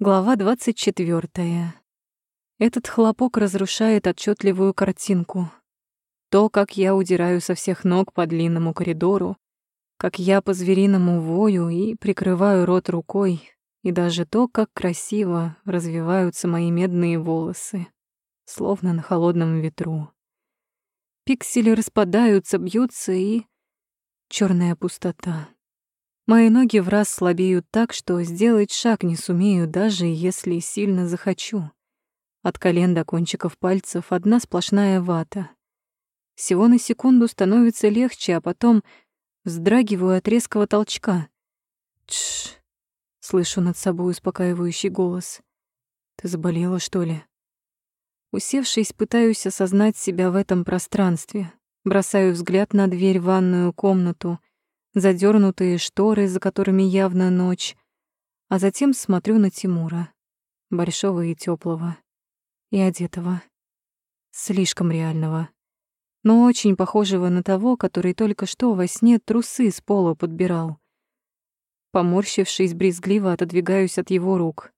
Глава 24. Этот хлопок разрушает отчетливую картинку. То, как я удираю со всех ног по длинному коридору, как я по-звериному вою и прикрываю рот рукой, и даже то, как красиво развиваются мои медные волосы, словно на холодном ветру. Пиксели распадаются, бьются и... черная пустота. Мои ноги в раз слабеют так, что сделать шаг не сумею, даже если сильно захочу. От колен до кончиков пальцев одна сплошная вата. Всего на секунду становится легче, а потом вздрагиваю от резкого толчка. Тш! Слышу над собой успокаивающий голос. Ты заболела, что ли? Усевшись, пытаюсь осознать себя в этом пространстве. Бросаю взгляд на дверь в ванную комнату — задернутые шторы, за которыми явно ночь, а затем смотрю на Тимура, большого и теплого, и одетого, слишком реального, но очень похожего на того, который только что во сне трусы с пола подбирал. Поморщившись, брезгливо отодвигаюсь от его рук.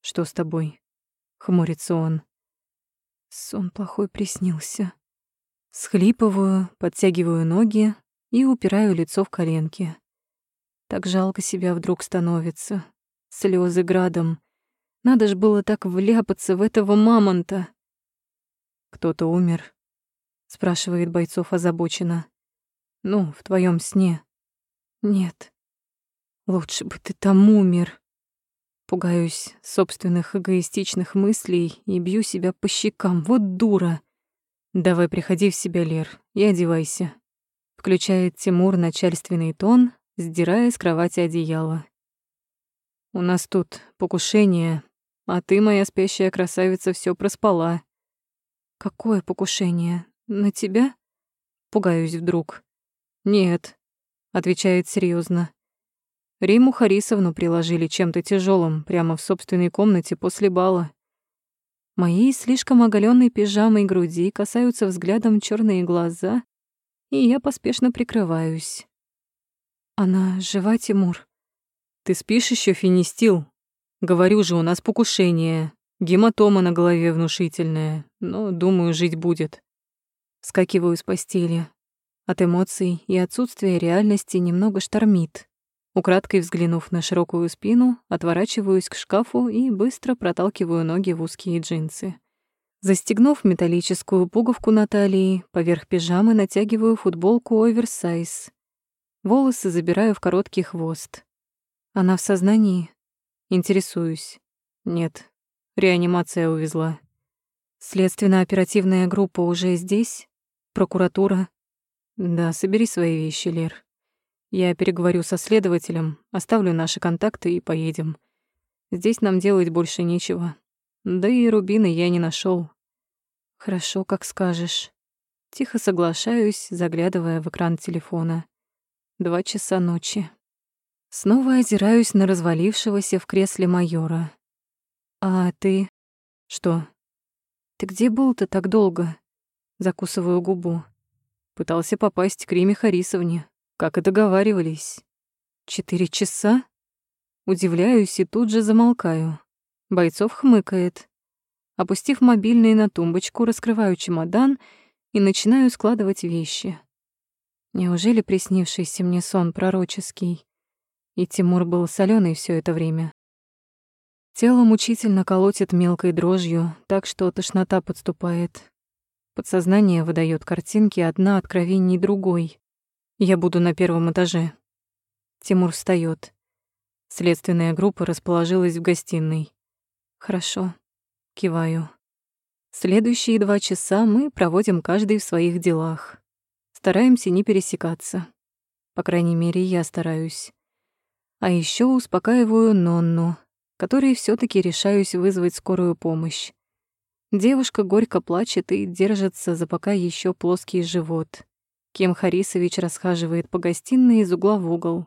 «Что с тобой?» — хмурится он. Сон плохой приснился. Схлипываю, подтягиваю ноги, и упираю лицо в коленки. Так жалко себя вдруг становится. Слезы градом. Надо ж было так вляпаться в этого мамонта. «Кто-то умер?» — спрашивает бойцов озабоченно. «Ну, в твоем сне». «Нет. Лучше бы ты там умер». Пугаюсь собственных эгоистичных мыслей и бью себя по щекам. Вот дура. Давай приходи в себя, Лер, и одевайся включает Тимур начальственный тон, сдирая с кровати одеяло. «У нас тут покушение, а ты, моя спящая красавица, все проспала». «Какое покушение? На тебя?» Пугаюсь вдруг. «Нет», — отвечает серьезно. Риму Харисовну приложили чем-то тяжелым прямо в собственной комнате после бала. Моей слишком оголенной пижамой груди касаются взглядом черные глаза, и я поспешно прикрываюсь. Она жива, Тимур? Ты спишь еще, Финистил? Говорю же, у нас покушение. Гематома на голове внушительная, но, думаю, жить будет. Скакиваю с постели. От эмоций и отсутствия реальности немного штормит. Украдкой взглянув на широкую спину, отворачиваюсь к шкафу и быстро проталкиваю ноги в узкие джинсы. Застегнув металлическую пуговку на талии, поверх пижамы натягиваю футболку оверсайз. Волосы забираю в короткий хвост. Она в сознании? Интересуюсь. Нет, реанимация увезла. Следственно-оперативная группа уже здесь? Прокуратура? Да, собери свои вещи, Лер. Я переговорю со следователем, оставлю наши контакты и поедем. Здесь нам делать больше нечего. Да и рубины я не нашел. Хорошо, как скажешь. Тихо соглашаюсь, заглядывая в экран телефона. Два часа ночи. Снова озираюсь на развалившегося в кресле майора. А ты... Что? Ты где был-то так долго? Закусываю губу. Пытался попасть к Риме Харисовне, как и договаривались. Четыре часа? Удивляюсь и тут же замолкаю. Бойцов хмыкает. Опустив мобильный на тумбочку, раскрываю чемодан и начинаю складывать вещи. Неужели приснившийся мне сон пророческий? И Тимур был солёный все это время. Тело мучительно колотит мелкой дрожью, так что тошнота подступает. Подсознание выдает картинки одна откровенней другой. Я буду на первом этаже. Тимур встает. Следственная группа расположилась в гостиной. Хорошо. Киваю. Следующие два часа мы проводим каждый в своих делах. Стараемся не пересекаться. По крайней мере, я стараюсь. А еще успокаиваю Нонну, которой все таки решаюсь вызвать скорую помощь. Девушка горько плачет и держится за пока еще плоский живот. Кем Харисович расхаживает по гостиной из угла в угол.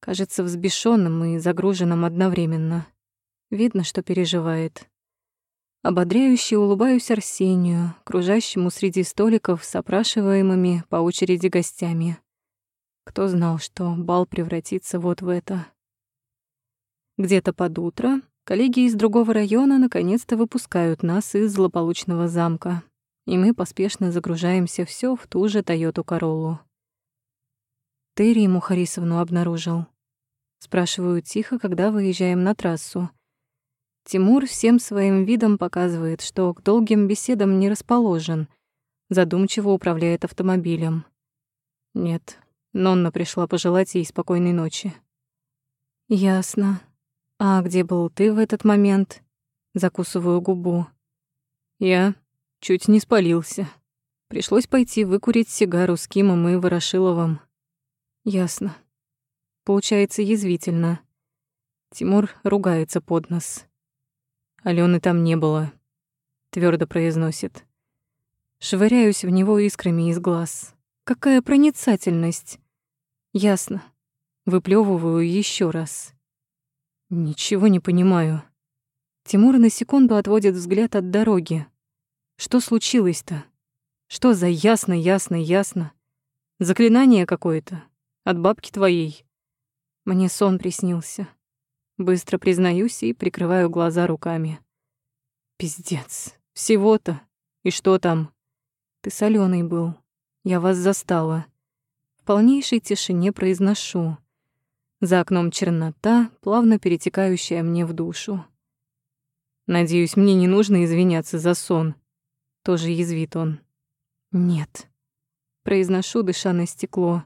Кажется взбешенным и загруженным одновременно. Видно, что переживает. Ободряюще улыбаюсь Арсению, кружащему среди столиков с опрашиваемыми по очереди гостями. Кто знал, что бал превратится вот в это. Где-то под утро Коллеги из другого района наконец-то выпускают нас из злополучного замка, и мы поспешно загружаемся все в ту же Тойоту Короллу. «Ты Риму Харисовну обнаружил?» Спрашиваю тихо, когда выезжаем на трассу. Тимур всем своим видом показывает, что к долгим беседам не расположен, задумчиво управляет автомобилем. Нет, Нонна пришла пожелать ей спокойной ночи. «Ясно. А где был ты в этот момент?» Закусываю губу. Я чуть не спалился. Пришлось пойти выкурить сигару с Кимом и Ворошиловым. Ясно. Получается язвительно. Тимур ругается под нос. Алёны там не было, твердо произносит. Швыряюсь в него искрами из глаз. Какая проницательность. Ясно. Выплевываю еще раз. Ничего не понимаю. Тимур на секунду отводит взгляд от дороги. Что случилось-то? Что за ясно, ясно, ясно? Заклинание какое-то? От бабки твоей? Мне сон приснился. Быстро признаюсь и прикрываю глаза руками. Пиздец. Всего-то. И что там? Ты солёный был. Я вас застала. В полнейшей тишине произношу. За окном чернота, плавно перетекающая мне в душу. Надеюсь, мне не нужно извиняться за сон. Тоже язвит он. Нет. Произношу, дыша на стекло.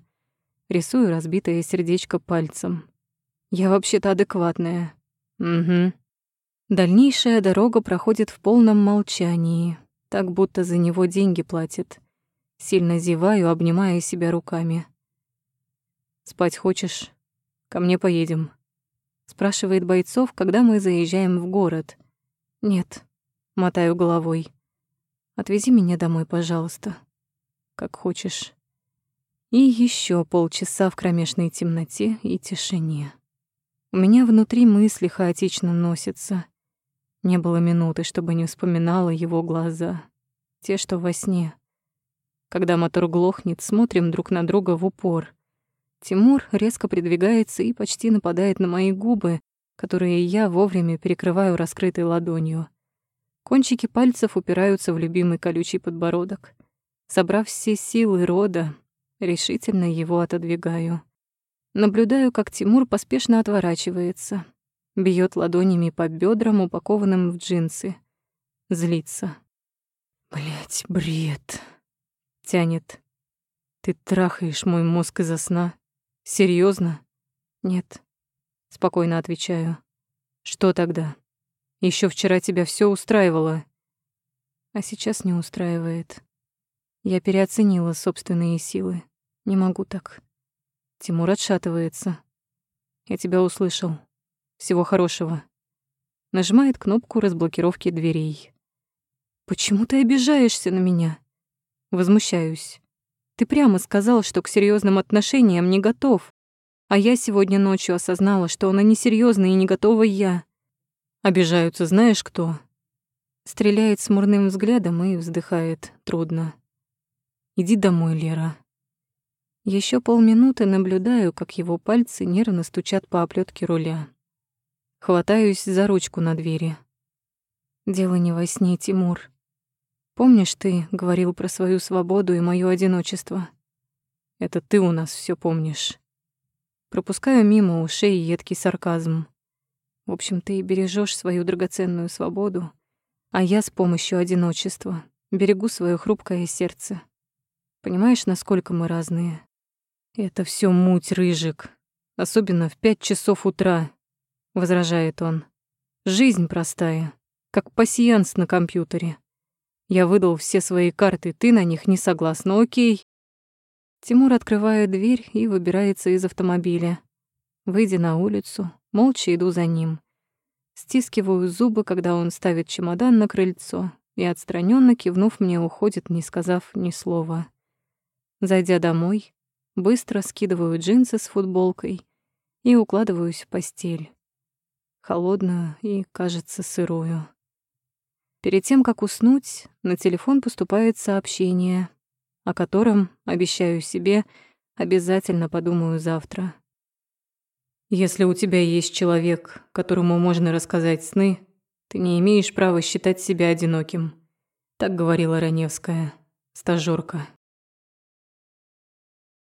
Рисую разбитое сердечко пальцем. Я вообще-то адекватная. Угу. Дальнейшая дорога проходит в полном молчании, так будто за него деньги платят. Сильно зеваю, обнимая себя руками. «Спать хочешь?» Ко мне поедем. Спрашивает бойцов, когда мы заезжаем в город. Нет, мотаю головой. Отвези меня домой, пожалуйста. Как хочешь. И еще полчаса в кромешной темноте и тишине. У меня внутри мысли хаотично носятся. Не было минуты, чтобы не вспоминала его глаза. Те, что во сне. Когда мотор глохнет, смотрим друг на друга в упор. Тимур резко придвигается и почти нападает на мои губы, которые я вовремя перекрываю раскрытой ладонью. Кончики пальцев упираются в любимый колючий подбородок. Собрав все силы рода, решительно его отодвигаю. Наблюдаю, как Тимур поспешно отворачивается, бьет ладонями по бедрам, упакованным в джинсы. Злится. Блять, бред. Тянет. Ты трахаешь мой мозг из-за сна. Серьезно? Нет. Спокойно отвечаю. Что тогда? Еще вчера тебя все устраивало. А сейчас не устраивает. Я переоценила собственные силы. Не могу так. Тимур отшатывается. Я тебя услышал. Всего хорошего. Нажимает кнопку разблокировки дверей. Почему ты обижаешься на меня? Возмущаюсь. Ты прямо сказал, что к серьезным отношениям не готов. А я сегодня ночью осознала, что она несерьезная и не готова я. Обижаются знаешь кто? Стреляет смурным взглядом и вздыхает трудно. Иди домой, Лера. Еще полминуты наблюдаю, как его пальцы нервно стучат по оплетке руля. Хватаюсь за ручку на двери. Дело не во сне, Тимур. Помнишь, ты говорил про свою свободу и моё одиночество? Это ты у нас всё помнишь. Пропускаю мимо ушей едкий сарказм. В общем, ты бережёшь свою драгоценную свободу, а я с помощью одиночества берегу своё хрупкое сердце. Понимаешь, насколько мы разные? Это всё муть, рыжик. Особенно в пять часов утра, — возражает он. Жизнь простая, как пасьянс на компьютере. Я выдал все свои карты, ты на них не согласна, окей?» Тимур открывает дверь и выбирается из автомобиля. Выйдя на улицу, молча иду за ним. Стискиваю зубы, когда он ставит чемодан на крыльцо и, отстраненно кивнув мне, уходит, не сказав ни слова. Зайдя домой, быстро скидываю джинсы с футболкой и укладываюсь в постель. Холодную и, кажется, сырую. Перед тем, как уснуть, на телефон поступает сообщение, о котором, обещаю себе, обязательно подумаю завтра. Если у тебя есть человек, которому можно рассказать сны, ты не имеешь права считать себя одиноким. Так говорила Раневская, стажёрка.